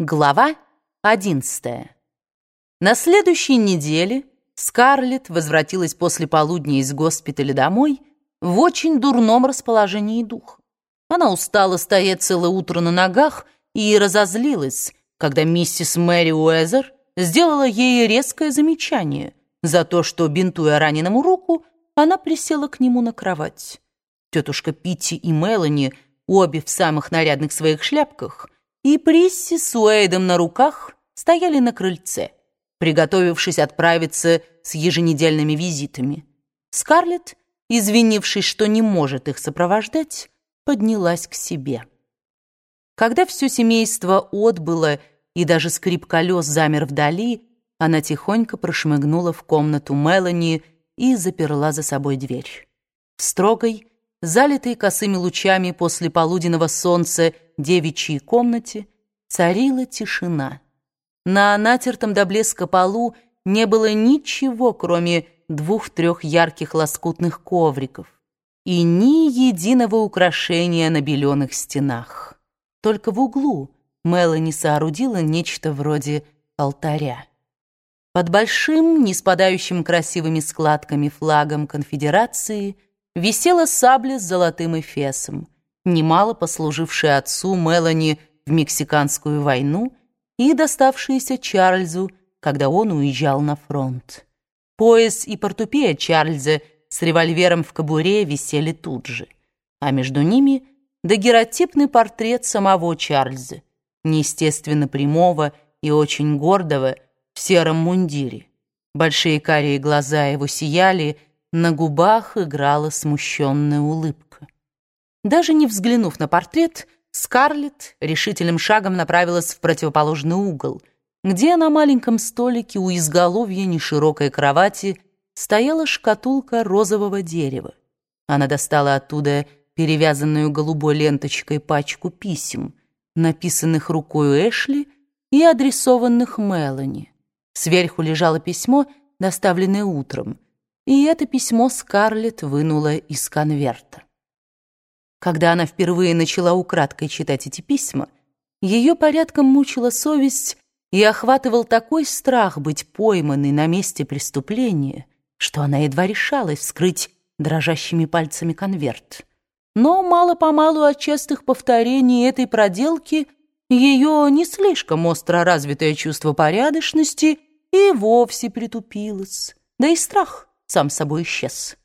Глава 11. На следующей неделе Скарлетт возвратилась после полудня из госпиталя домой в очень дурном расположении духа. Она устала стоять целое утро на ногах и разозлилась, когда миссис Мэри Уэзер сделала ей резкое замечание за то, что, бинтуя раненому руку, она присела к нему на кровать. Тетушка Питти и Мелани, обе в самых нарядных своих шляпках, и Присси с Уэйдом на руках стояли на крыльце, приготовившись отправиться с еженедельными визитами. Скарлетт, извинившись, что не может их сопровождать, поднялась к себе. Когда все семейство отбыло и даже скрип колес замер вдали, она тихонько прошмыгнула в комнату Мелани и заперла за собой дверь. В строгой, залитой косыми лучами после полуденного солнца девичьей комнате царила тишина. На натертом до блеска полу не было ничего, кроме двух-трех ярких лоскутных ковриков и ни единого украшения на беленых стенах. Только в углу Мелани соорудила нечто вроде алтаря. Под большим, не спадающим красивыми складками флагом конфедерации висела сабля с золотым эфесом, немало послужившая отцу Мелани в Мексиканскую войну и доставшаяся Чарльзу, когда он уезжал на фронт. Пояс и портупея Чарльза с револьвером в кобуре висели тут же, а между ними дагеротипный портрет самого Чарльза, неестественно прямого и очень гордого в сером мундире. Большие карие глаза его сияли, на губах играла смущенная улыбка. Даже не взглянув на портрет, Скарлетт решительным шагом направилась в противоположный угол, где на маленьком столике у изголовья неширокой кровати стояла шкатулка розового дерева. Она достала оттуда перевязанную голубой ленточкой пачку писем, написанных рукой Эшли и адресованных Мелани. Сверху лежало письмо, доставленное утром, и это письмо Скарлетт вынула из конверта. Когда она впервые начала украдкой читать эти письма, ее порядком мучила совесть и охватывал такой страх быть пойманной на месте преступления, что она едва решалась вскрыть дрожащими пальцами конверт. Но мало-помалу от частых повторений этой проделки ее не слишком остро развитое чувство порядочности и вовсе притупилось, да и страх сам собой исчез.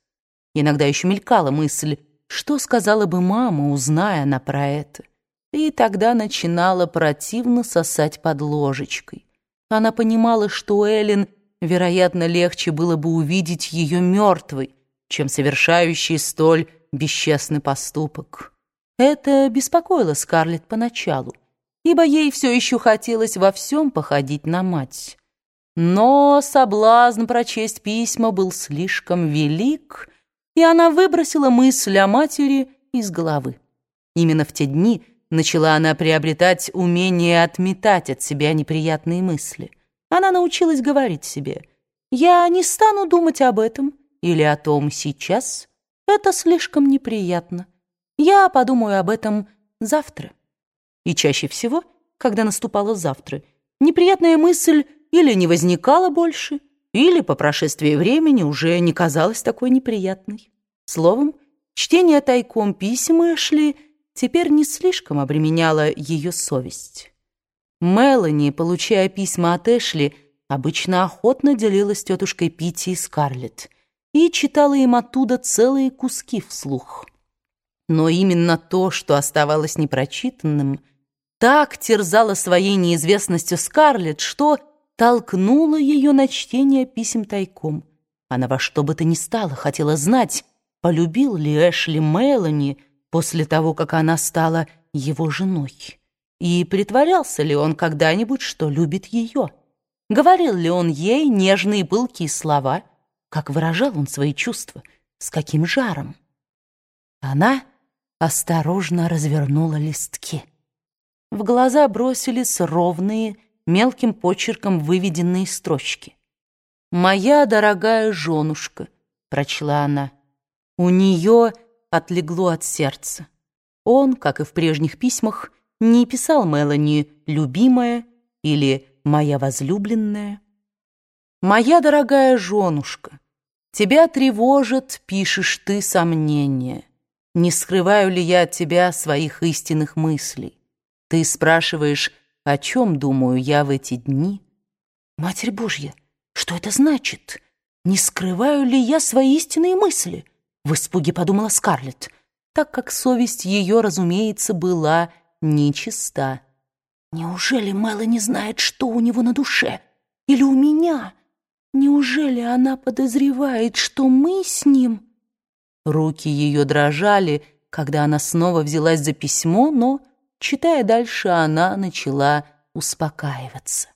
Иногда еще мелькала мысль, что сказала бы мама, узная она про это. И тогда начинала противно сосать под ложечкой. Она понимала, что Эллен, вероятно, легче было бы увидеть ее мертвой, чем совершающей столь бесчестный поступок. Это беспокоило Скарлетт поначалу, ибо ей все еще хотелось во всем походить на мать. Но соблазн прочесть письма был слишком велик, и она выбросила мысль о матери из головы. Именно в те дни начала она приобретать умение отметать от себя неприятные мысли. Она научилась говорить себе «Я не стану думать об этом» или о том сейчас. Это слишком неприятно. Я подумаю об этом завтра. И чаще всего, когда наступало завтра, неприятная мысль или не возникала больше, или по прошествии времени уже не казалась такой неприятной. Словом, чтение тайком писем Эшли теперь не слишком обременяло ее совесть. Мелани, получая письма от Эшли, обычно охотно делилась тетушкой Питти и Скарлетт и читала им оттуда целые куски вслух. Но именно то, что оставалось непрочитанным, так терзало своей неизвестностью Скарлетт, что толкнула ее на чтение писем тайком. Она во что бы то ни стало хотела знать, полюбил ли Эшли Мелани после того, как она стала его женой. И притворялся ли он когда-нибудь, что любит ее? Говорил ли он ей нежные пылкие слова? Как выражал он свои чувства? С каким жаром? Она осторожно развернула листки. В глаза бросились ровные, мелким почерком выведенные строчки. «Моя дорогая женушка», — прочла она. У нее отлегло от сердца. Он, как и в прежних письмах, не писал Мелани «любимая» или «моя возлюбленная». «Моя дорогая женушка, тебя тревожат, пишешь ты, сомнения. Не скрываю ли я от тебя своих истинных мыслей? Ты спрашиваешь, о чем думаю я в эти дни? Матерь Божья, что это значит? Не скрываю ли я свои истинные мысли? В испуге подумала Скарлетт, так как совесть ее, разумеется, была нечиста. Неужели Мэла не знает, что у него на душе? Или у меня? Неужели она подозревает, что мы с ним... Руки ее дрожали, когда она снова взялась за письмо, но, читая дальше, она начала успокаиваться.